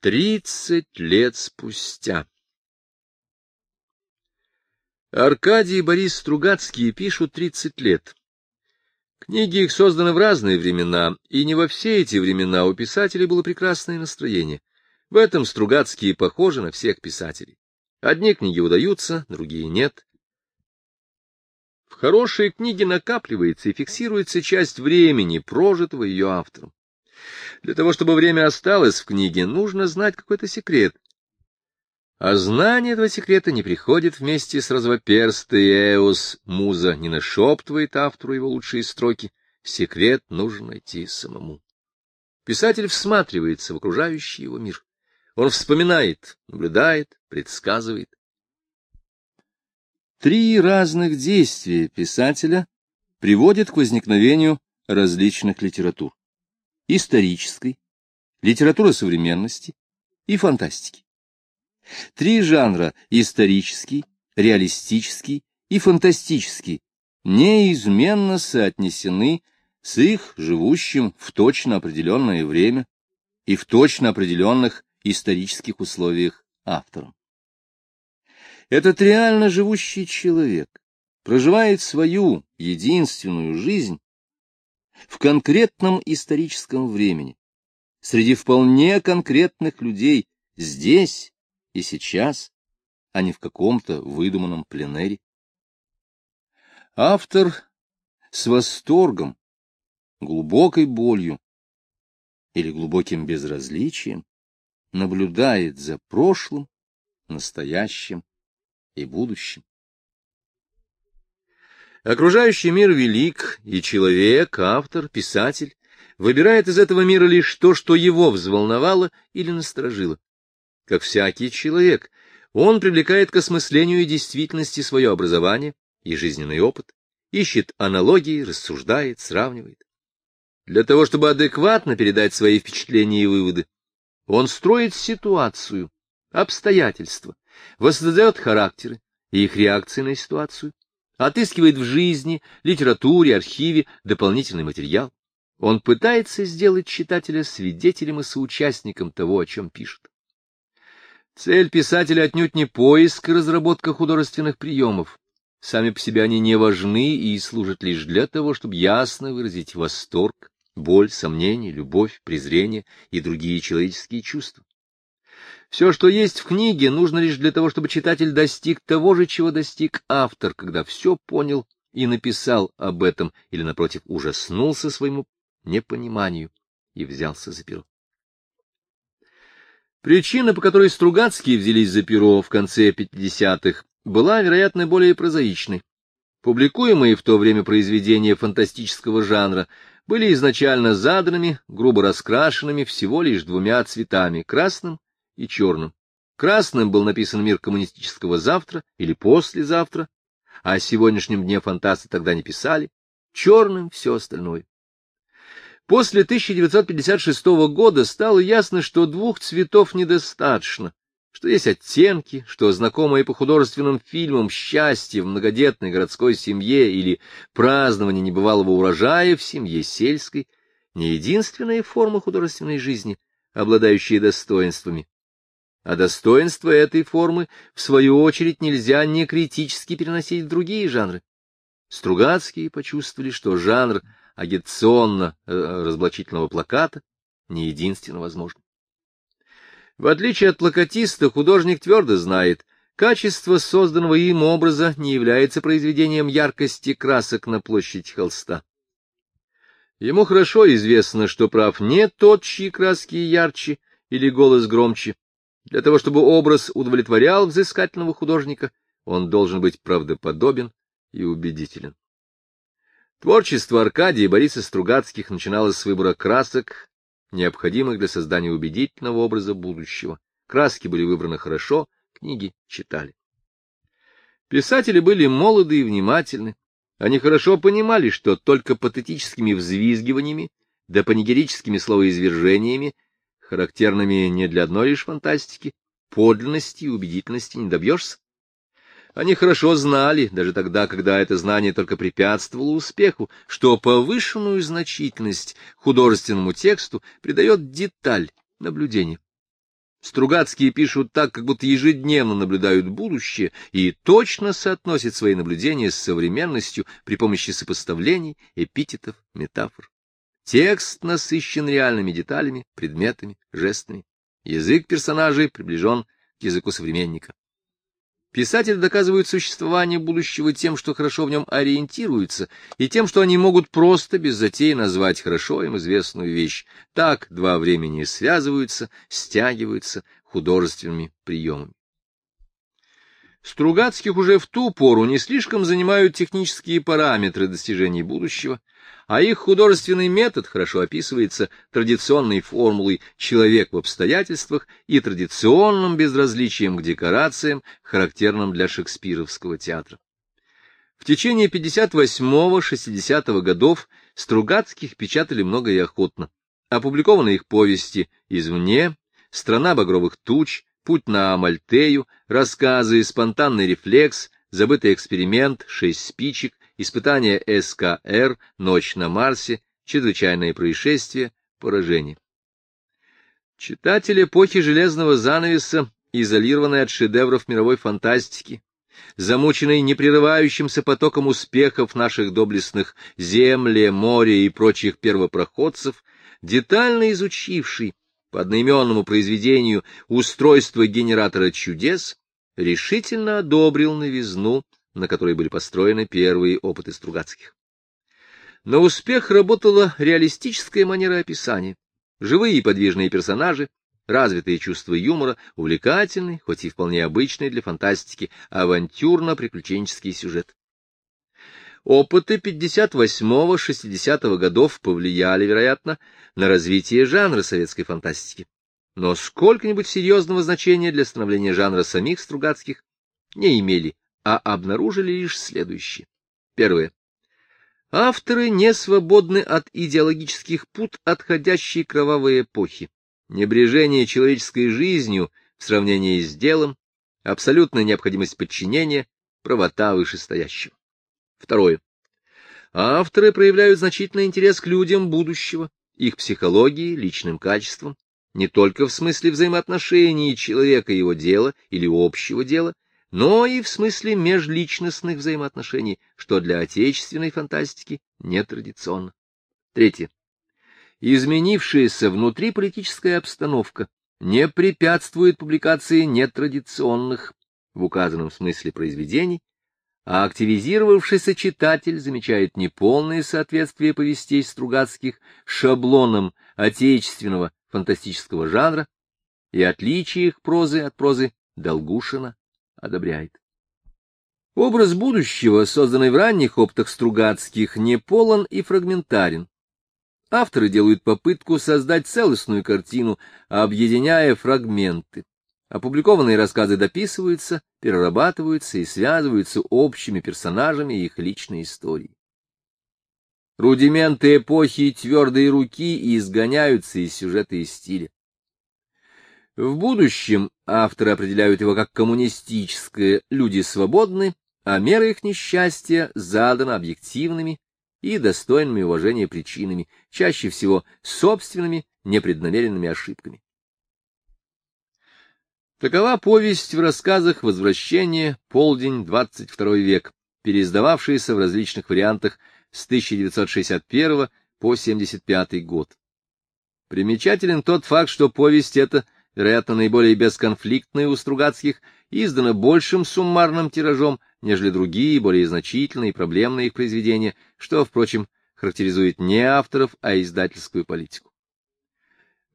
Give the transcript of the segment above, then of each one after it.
Тридцать лет спустя. Аркадий и Борис Стругацкие пишут тридцать лет. Книги их созданы в разные времена, и не во все эти времена у писателей было прекрасное настроение. В этом Стругацкие похожи на всех писателей. Одни книги удаются, другие нет. В хорошей книге накапливается и фиксируется часть времени, прожитого ее автором. Для того, чтобы время осталось в книге, нужно знать какой-то секрет. А знание этого секрета не приходит вместе с развоперстой Эос, муза не нашептывает автору его лучшие строки. Секрет нужно найти самому. Писатель всматривается в окружающий его мир. Он вспоминает, наблюдает, предсказывает. Три разных действия писателя приводят к возникновению различных литератур исторической, литература современности и фантастики. Три жанра — исторический, реалистический и фантастический — неизменно соотнесены с их живущим в точно определенное время и в точно определенных исторических условиях автором. Этот реально живущий человек проживает свою единственную жизнь в конкретном историческом времени, среди вполне конкретных людей, здесь и сейчас, а не в каком-то выдуманном пленэре. Автор с восторгом, глубокой болью или глубоким безразличием наблюдает за прошлым, настоящим и будущим. Окружающий мир велик, и человек, автор, писатель выбирает из этого мира лишь то, что его взволновало или насторожило. Как всякий человек, он привлекает к осмыслению действительности свое образование и жизненный опыт, ищет аналогии, рассуждает, сравнивает. Для того, чтобы адекватно передать свои впечатления и выводы, он строит ситуацию, обстоятельства, воссоздает характеры и их реакции на ситуацию, отыскивает в жизни, литературе, архиве дополнительный материал. Он пытается сделать читателя свидетелем и соучастником того, о чем пишет. Цель писателя отнюдь не поиск и разработка художественных приемов. Сами по себе они не важны и служат лишь для того, чтобы ясно выразить восторг, боль, сомнение, любовь, презрение и другие человеческие чувства. Все, что есть в книге, нужно лишь для того, чтобы читатель достиг того же, чего достиг автор, когда все понял и написал об этом, или, напротив, ужаснулся своему непониманию и взялся за перо. Причина, по которой Стругацкие взялись за перо в конце 50-х, была, вероятно, более прозаичной. Публикуемые в то время произведения фантастического жанра были изначально задранными, грубо раскрашенными всего лишь двумя цветами — красным и черным. Красным был написан мир коммунистического завтра или послезавтра, а о сегодняшнем дне фантасты тогда не писали, черным все остальное. После 1956 года стало ясно, что двух цветов недостаточно, что есть оттенки, что знакомое по художественным фильмам счастье в многодетной городской семье или празднование небывалого урожая в семье сельской не единственная форма художественной жизни, обладающая достоинствами, а достоинство этой формы, в свою очередь, нельзя не критически переносить в другие жанры. Стругацкие почувствовали, что жанр агитационно-разоблачительного э, плаката не единственно возможен. В отличие от плакатиста, художник твердо знает, качество созданного им образа не является произведением яркости красок на площади холста. Ему хорошо известно, что прав не тот, чьи краски ярче или голос громче, для того, чтобы образ удовлетворял взыскательного художника, он должен быть правдоподобен и убедителен. Творчество Аркадия и Бориса Стругацких начиналось с выбора красок, необходимых для создания убедительного образа будущего. Краски были выбраны хорошо, книги читали. Писатели были молоды и внимательны. Они хорошо понимали, что только патетическими взвизгиваниями да панигерическими словоизвержениями характерными не для одной лишь фантастики, подлинности и убедительности не добьешься. Они хорошо знали, даже тогда, когда это знание только препятствовало успеху, что повышенную значительность художественному тексту придает деталь наблюдения. Стругацкие пишут так, как будто ежедневно наблюдают будущее и точно соотносят свои наблюдения с современностью при помощи сопоставлений, эпитетов, метафор. Текст насыщен реальными деталями, предметами, жестами. Язык персонажей приближен к языку современника. Писатели доказывают существование будущего тем, что хорошо в нем ориентируются, и тем, что они могут просто, без затей, назвать хорошо им известную вещь. Так два времени связываются, стягиваются художественными приемами. Стругацких уже в ту пору не слишком занимают технические параметры достижений будущего, а их художественный метод хорошо описывается традиционной формулой «человек в обстоятельствах» и традиционным безразличием к декорациям, характерным для шекспировского театра. В течение 58-60 годов Стругацких печатали много и охотно. Опубликованы их повести «Извне», «Страна багровых туч», «Путь на Амальтею», рассказы «Спонтанный рефлекс», «Забытый эксперимент», «Шесть спичек», испытания СКР, ночь на Марсе, чрезвычайные происшествия, поражение. Читатель эпохи железного занавеса, изолированный от шедевров мировой фантастики, замученный непрерывающимся потоком успехов наших доблестных земле, море и прочих первопроходцев, детально изучивший по одноименному произведению устройство генератора чудес, решительно одобрил новизну на которой были построены первые опыты Стругацких. На успех работала реалистическая манера описания, живые и подвижные персонажи, развитые чувства юмора, увлекательный, хоть и вполне обычный для фантастики, авантюрно-приключенческий сюжет. Опыты 58-60 годов повлияли, вероятно, на развитие жанра советской фантастики. Но сколько-нибудь серьезного значения для становления жанра самих Стругацких не имели а обнаружили лишь следующее. Первое. Авторы не свободны от идеологических пут отходящей кровавой эпохи. Небрежение человеческой жизнью в сравнении с делом, абсолютная необходимость подчинения, правота вышестоящего. Второе. Авторы проявляют значительный интерес к людям будущего, их психологии, личным качествам, не только в смысле взаимоотношений человека и его дела или общего дела, но и в смысле межличностных взаимоотношений, что для отечественной фантастики нетрадиционно. Третье. Изменившаяся внутриполитическая обстановка не препятствует публикации нетрадиционных в указанном смысле произведений, а активизировавшийся читатель замечает неполное соответствие повестей Стругацких шаблонам отечественного фантастического жанра и отличие их прозы от прозы Долгушина одобряет. Образ будущего, созданный в ранних опытах Стругацких, не полон и фрагментарен. Авторы делают попытку создать целостную картину, объединяя фрагменты. Опубликованные рассказы дописываются, перерабатываются и связываются общими персонажами и их личной историей. Рудименты эпохи твердой руки изгоняются из сюжета и стиля. В будущем авторы определяют его как коммунистическое, люди свободны, а мера их несчастья задана объективными и достойными уважения причинами, чаще всего собственными непреднамеренными ошибками. Такова повесть в рассказах «Возвращение», «Полдень», «22 век», переиздававшаяся в различных вариантах с 1961 по 1975 год. Примечателен тот факт, что повесть эта — вероятно, наиболее бесконфликтная у Стругацких, издана большим суммарным тиражом, нежели другие, более значительные и проблемные их произведения, что, впрочем, характеризует не авторов, а издательскую политику.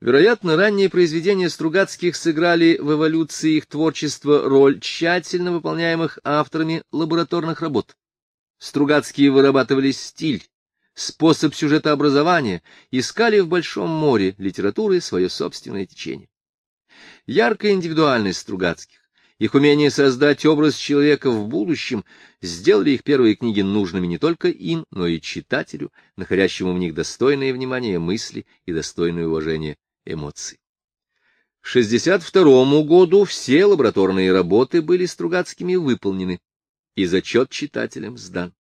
Вероятно, ранние произведения Стругацких сыграли в эволюции их творчества роль тщательно выполняемых авторами лабораторных работ. Стругацкие вырабатывали стиль, способ сюжетообразования, искали в Большом море литературы свое собственное течение. Яркая индивидуальность Стругацких, их умение создать образ человека в будущем сделали их первые книги нужными не только им, но и читателю, находящему в них достойное внимание мысли и достойное уважение эмоций. К 62 году все лабораторные работы были Стругацкими выполнены, и зачет читателям сдан.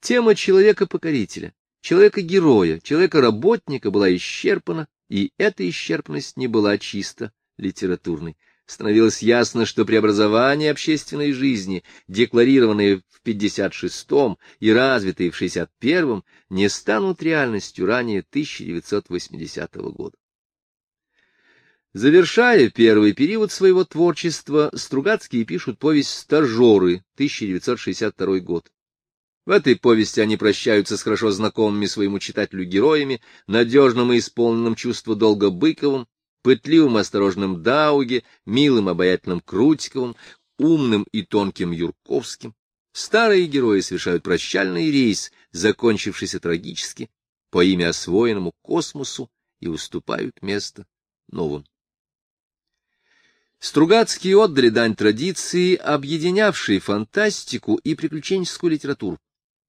Тема человека-покорителя, человека-героя, человека-работника была исчерпана, и эта исчерпанность не была чисто литературной. Становилось ясно, что преобразования общественной жизни, декларированные в 56-м и развитые в 61-м, не станут реальностью ранее 1980 года. Завершая первый период своего творчества, Стругацкие пишут повесть «Стажеры» 1962 год. В этой повести они прощаются с хорошо знакомыми своему читателю героями, надежным и исполненным чувства долга Быковым, пытливым осторожным Дауге, милым обаятельным Крутиковым, умным и тонким Юрковским. Старые герои совершают прощальный рейс, закончившийся трагически, по имя освоенному космосу, и уступают место новым. Стругацкие отдали дань традиции, объединявшей фантастику и приключенческую литературу,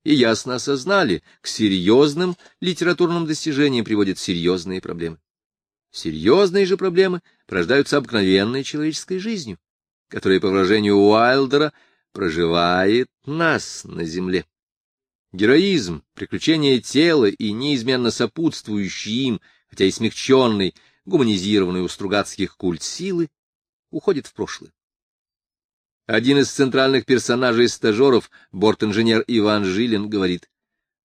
и ясно осознали, к серьезным литературным достижениям приводят серьезные проблемы. Серьезные же проблемы порождаются обыкновенной человеческой жизнью, которая, по выражению Уайлдера, проживает нас на земле. Героизм, приключения тела и неизменно сопутствующий им, хотя и смягченный, гуманизированный у Стругацких культ силы, уходит в прошлое. Один из центральных персонажей стажеров, борт-инженер Иван Жилин, говорит,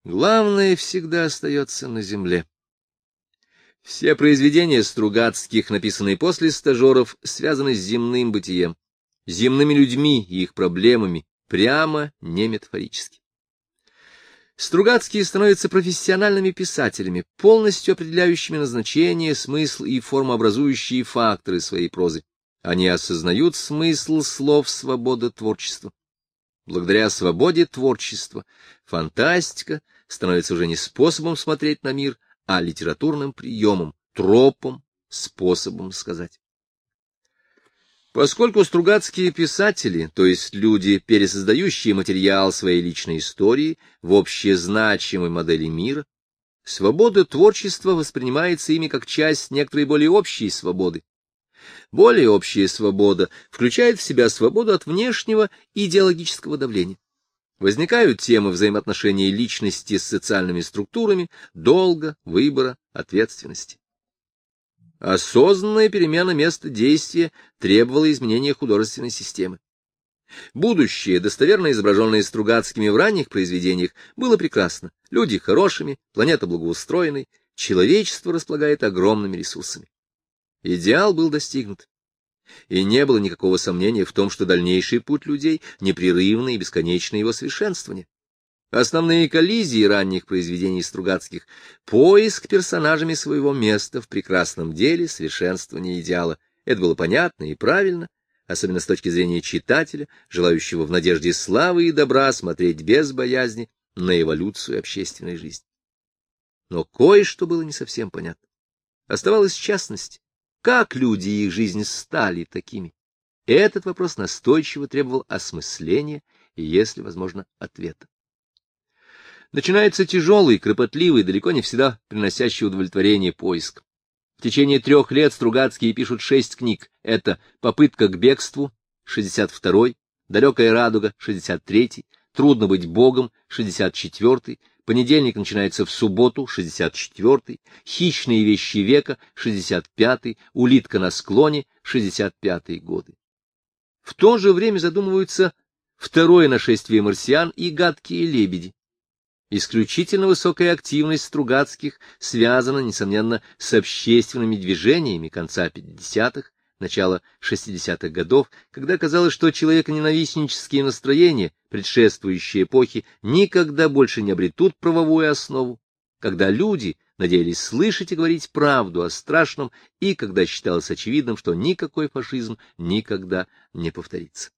«Главное всегда остается на земле». Все произведения Стругацких, написанные после стажеров, связаны с земным бытием, земными людьми и их проблемами, прямо не метафорически. Стругацкие становятся профессиональными писателями, полностью определяющими назначение, смысл и формообразующие факторы своей прозы. Они осознают смысл слов свободы творчества. Благодаря свободе творчества фантастика становится уже не способом смотреть на мир, а литературным приемом, тропом, способом сказать. Поскольку стругацкие писатели, то есть люди, пересоздающие материал своей личной истории в общезначимой модели мира, свобода творчества воспринимается ими как часть некоторой более общей свободы, более общая свобода включает в себя свободу от внешнего идеологического давления. Возникают темы взаимоотношений личности с социальными структурами, долга, выбора, ответственности. Осознанная перемена места действия требовала изменения художественной системы. Будущее, достоверно изображенное Стругацкими в ранних произведениях, было прекрасно. Люди хорошими, планета благоустроенной, человечество располагает огромными ресурсами. Идеал был достигнут. И не было никакого сомнения в том, что дальнейший путь людей — непрерывное и бесконечное его совершенствование. Основные коллизии ранних произведений Стругацких — поиск персонажами своего места в прекрасном деле совершенствования идеала. Это было понятно и правильно, особенно с точки зрения читателя, желающего в надежде славы и добра смотреть без боязни на эволюцию общественной жизни. Но кое-что было не совсем понятно. Оставалась частность, как люди и их жизнь стали такими? Этот вопрос настойчиво требовал осмысления и, если возможно, ответа. Начинается тяжелый, кропотливый, далеко не всегда приносящий удовлетворение поиск. В течение трех лет Стругацкие пишут шесть книг. Это «Попытка к бегству» 62-й, «Далекая радуга» 63-й, «Трудно быть богом» 64-й, Понедельник начинается в субботу, 64-й, Хищные вещи века, 65-й, Улитка на склоне, 65-й годы. В то же время задумываются второе нашествие марсиан и гадкие лебеди. Исключительно высокая активность Стругацких связана, несомненно, с общественными движениями конца 50-х, начала 60-х годов, когда казалось, что человеконенавистнические настроения, предшествующие эпохи, никогда больше не обретут правовую основу, когда люди надеялись слышать и говорить правду о страшном, и когда считалось очевидным, что никакой фашизм никогда не повторится.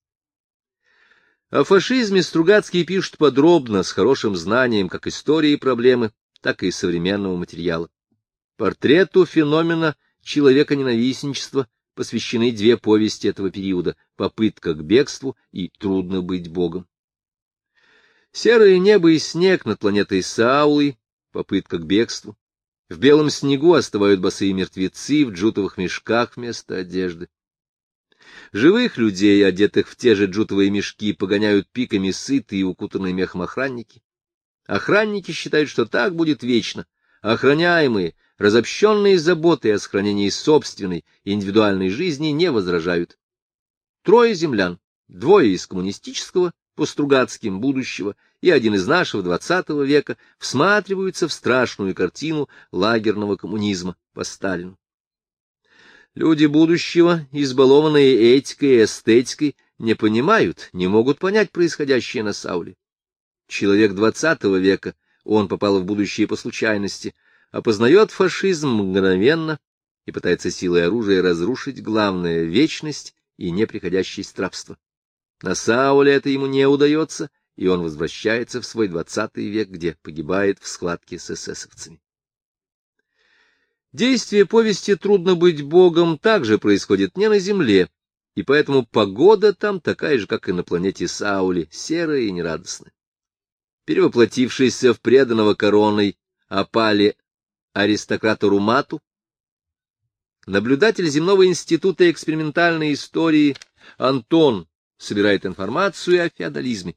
О фашизме Стругацкие пишут подробно, с хорошим знанием как истории проблемы, так и современного материала. Портрету феномена человека-ненавистничества посвящены две повести этого периода «Попытка к бегству» и «Трудно быть Богом». Серое небо и снег над планетой Саулы, попытка к бегству. В белом снегу оставают босые мертвецы в джутовых мешках вместо одежды. Живых людей, одетых в те же джутовые мешки, погоняют пиками сытые и укутанные мехом охранники. Охранники считают, что так будет вечно. Охраняемые разобщенные заботы о сохранении собственной индивидуальной жизни не возражают. Трое землян, двое из коммунистического, по Стругацким будущего и один из нашего двадцатого века всматриваются в страшную картину лагерного коммунизма по Сталину. Люди будущего, избалованные этикой и эстетикой, не понимают, не могут понять происходящее на Сауле. Человек двадцатого века, он попал в будущее по случайности, опознает фашизм мгновенно и пытается силой оружия разрушить главное — вечность и неприходящесть рабства. На Сауле это ему не удается, и он возвращается в свой двадцатый век, где погибает в схватке с эсэсовцами. Действие повести «Трудно быть богом» также происходит не на Земле, и поэтому погода там такая же, как и на планете Сауле, серая и нерадостная. Перевоплотившийся в преданного короной опале аристократа Румату, наблюдатель земного института экспериментальной истории Антон собирает информацию о феодализме.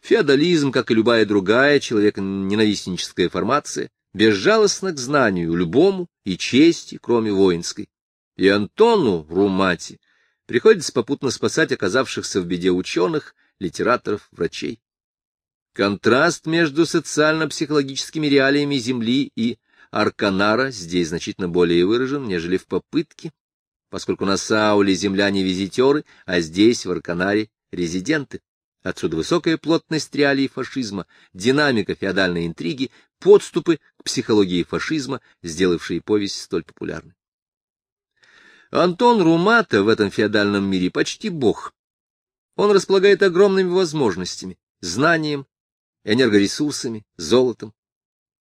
Феодализм, как и любая другая человеконенавистническая формация, безжалостна к знанию любому и чести, кроме воинской. И Антону Румати приходится попутно спасать оказавшихся в беде ученых, литераторов, врачей. Контраст между социально-психологическими реалиями Земли и Арканара здесь значительно более выражен, нежели в попытке, поскольку на Сауле земляне-визитеры, а здесь, в Арканаре, резиденты. Отсюда высокая плотность реалий фашизма, динамика феодальной интриги, подступы к психологии фашизма, сделавшие повесть столь популярной. Антон Румата в этом феодальном мире почти бог. Он располагает огромными возможностями, знанием, энергоресурсами, золотом.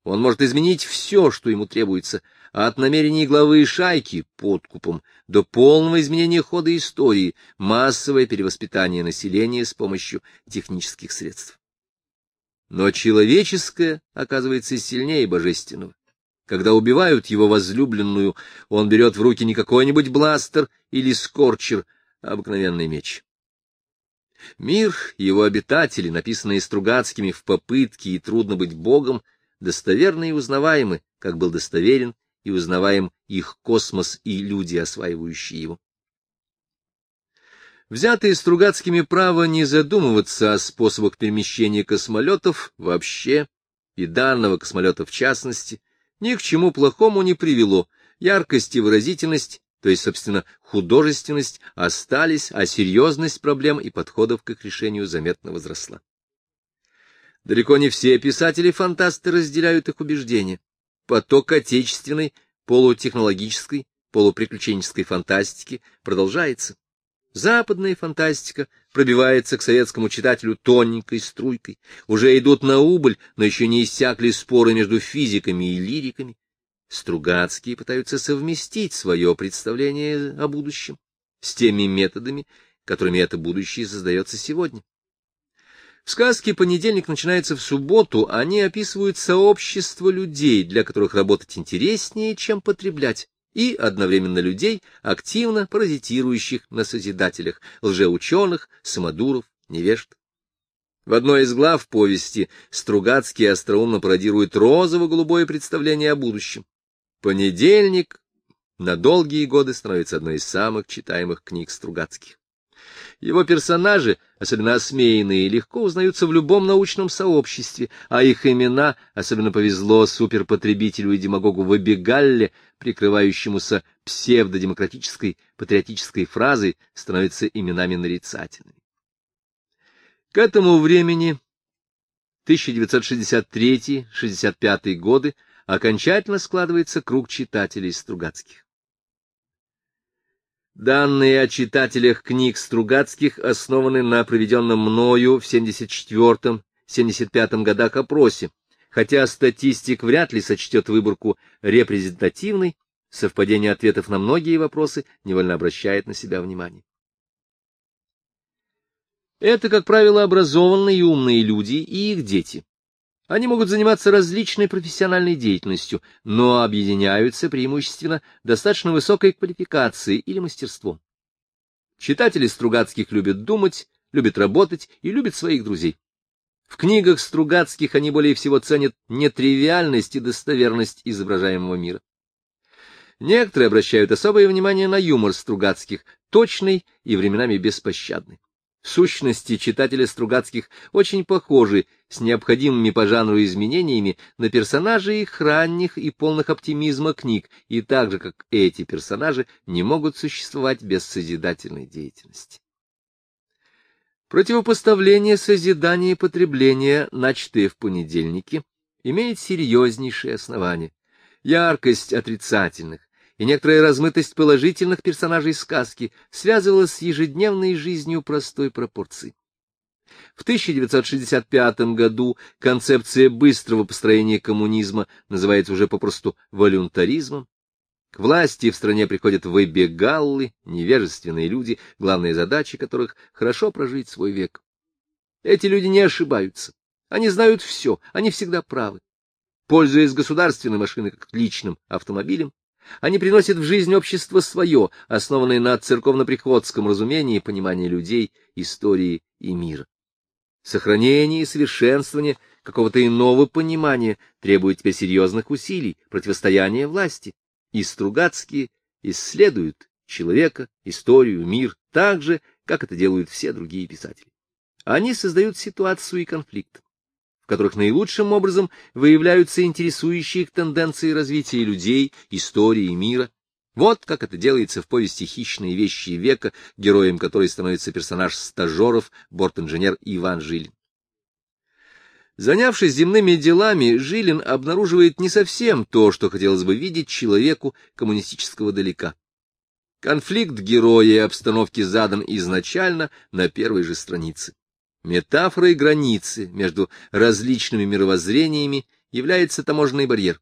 Он может изменить все, что ему требуется, от намерений главы шайки подкупом до полного изменения хода истории, массовое перевоспитание населения с помощью технических средств. Но человеческое оказывается сильнее божественного. Когда убивают его возлюбленную, он берет в руки не какой-нибудь бластер или скорчер, а обыкновенный меч. Мир, его обитатели, написанные Стругацкими в попытке и трудно быть богом, достоверны и узнаваемы, как был достоверен и узнаваем их космос и люди, осваивающие его. Взятые Стругацкими право не задумываться о способах перемещения космолетов вообще и данного космолета в частности, ни к чему плохому не привело. Яркость и выразительность, то есть, собственно, художественность, остались, а серьезность проблем и подходов к их решению заметно возросла. Далеко не все писатели-фантасты разделяют их убеждения. Поток отечественной, полутехнологической, полуприключенческой фантастики продолжается. Западная фантастика пробивается к советскому читателю тоненькой струйкой. Уже идут на убыль, но еще не иссякли споры между физиками и лириками. Стругацкие пытаются совместить свое представление о будущем с теми методами, которыми это будущее создается сегодня. В сказке «Понедельник» начинается в субботу, они описывают сообщество людей, для которых работать интереснее, чем потреблять и одновременно людей, активно паразитирующих на созидателях, лжеученых, самодуров, невежд. В одной из глав повести Стругацкий остроумно пародирует розово-голубое представление о будущем. «Понедельник» на долгие годы становится одной из самых читаемых книг Стругацких. Его персонажи, особенно осмеянные, легко узнаются в любом научном сообществе, а их имена, особенно повезло суперпотребителю и демагогу Выбегалле, прикрывающемуся псевдодемократической патриотической фразой, становятся именами нарицательными. К этому времени, 1963-65 годы, окончательно складывается круг читателей Стругацких. Данные о читателях книг Стругацких основаны на проведенном мною в 74-75 годах опросе, хотя статистик вряд ли сочтет выборку репрезентативной, совпадение ответов на многие вопросы невольно обращает на себя внимание. Это, как правило, образованные и умные люди и их дети. Они могут заниматься различной профессиональной деятельностью, но объединяются преимущественно достаточно высокой квалификацией или мастерством. Читатели Стругацких любят думать, любят работать и любят своих друзей. В книгах Стругацких они более всего ценят нетривиальность и достоверность изображаемого мира. Некоторые обращают особое внимание на юмор Стругацких, точный и временами беспощадный. Сущности, читатели Стругацких очень похожи с необходимыми по жанру изменениями на персонажей их ранних и полных оптимизма книг, и так же, как эти персонажи, не могут существовать без созидательной деятельности. Противопоставление созидания и потребления, начатое в понедельнике, имеет серьезнейшие основания. Яркость отрицательных, и некоторая размытость положительных персонажей сказки связывалась с ежедневной жизнью простой пропорции. В 1965 году концепция быстрого построения коммунизма называется уже попросту волюнтаризмом. К власти в стране приходят выбегаллы, невежественные люди, главная задача которых — хорошо прожить свой век. Эти люди не ошибаются, они знают все, они всегда правы. Пользуясь государственной машиной как личным автомобилем, они приносят в жизнь общество свое, основанное на церковно-приходском разумении и понимании людей, истории и мира. Сохранение и совершенствование какого-то иного понимания требует теперь серьезных усилий, противостояния власти. И Стругацкие исследуют человека, историю, мир так же, как это делают все другие писатели. Они создают ситуацию и конфликт в которых наилучшим образом выявляются интересующие их тенденции развития людей, истории и мира. Вот как это делается в повести «Хищные вещи века», героем которой становится персонаж стажеров, борт-инженер Иван Жилин. Занявшись земными делами, Жилин обнаруживает не совсем то, что хотелось бы видеть человеку коммунистического далека. Конфликт героя и обстановки задан изначально на первой же странице. Метафорой границы между различными мировоззрениями является таможенный барьер.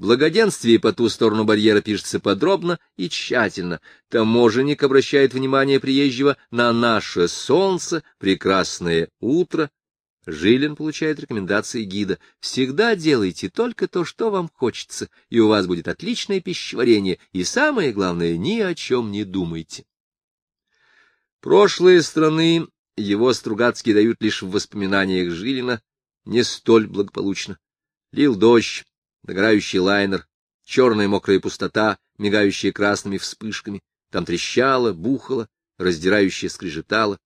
Благоденствие по ту сторону барьера пишется подробно и тщательно. Таможенник обращает внимание приезжего на наше солнце, прекрасное утро. Жилин получает рекомендации гида. Всегда делайте только то, что вам хочется, и у вас будет отличное пищеварение, и самое главное, ни о чем не думайте. Прошлые страны его Стругацкие дают лишь в воспоминаниях Жилина, не столь благополучно. Лил дождь, догорающий лайнер, черная мокрая пустота, мигающая красными вспышками, там трещало, бухало, раздирающее скрежетало.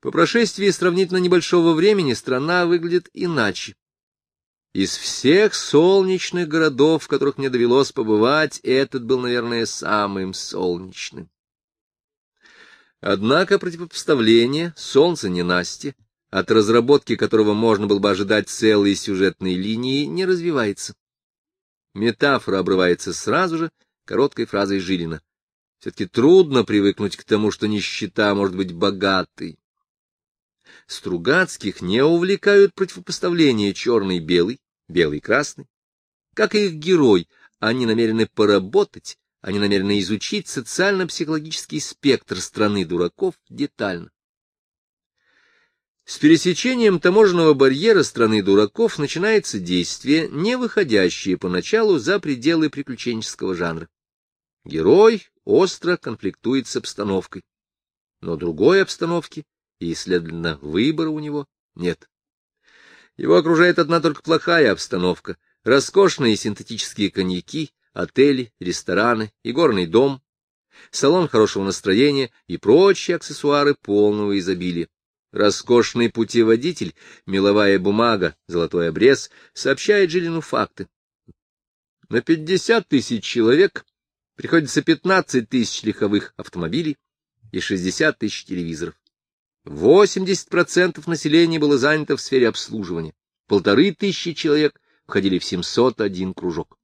По прошествии сравнительно небольшого времени страна выглядит иначе. Из всех солнечных городов, в которых мне довелось побывать, этот был, наверное, самым солнечным. Однако противопоставление «Солнце ненастье», от разработки которого можно было бы ожидать целые сюжетные линии, не развивается. Метафора обрывается сразу же короткой фразой Жилина. Все-таки трудно привыкнуть к тому, что нищета может быть богатой. Стругацких не увлекают противопоставления черный-белый, белый-красный. Как и их герой, они намерены поработать, они намерены изучить социально-психологический спектр страны дураков детально. С пересечением таможенного барьера страны дураков начинается действие, не выходящее поначалу за пределы приключенческого жанра. Герой остро конфликтует с обстановкой, но другой обстановки и, следовательно, выбора у него нет. Его окружает одна только плохая обстановка, роскошные синтетические коньяки, отели, рестораны, игорный дом, салон хорошего настроения и прочие аксессуары полного изобилия. Роскошный путеводитель, меловая бумага, золотой обрез сообщает Жилину факты. На 50 тысяч человек приходится 15 тысяч легковых автомобилей и 60 тысяч телевизоров. 80% населения было занято в сфере обслуживания. Полторы тысячи человек входили в 701 кружок.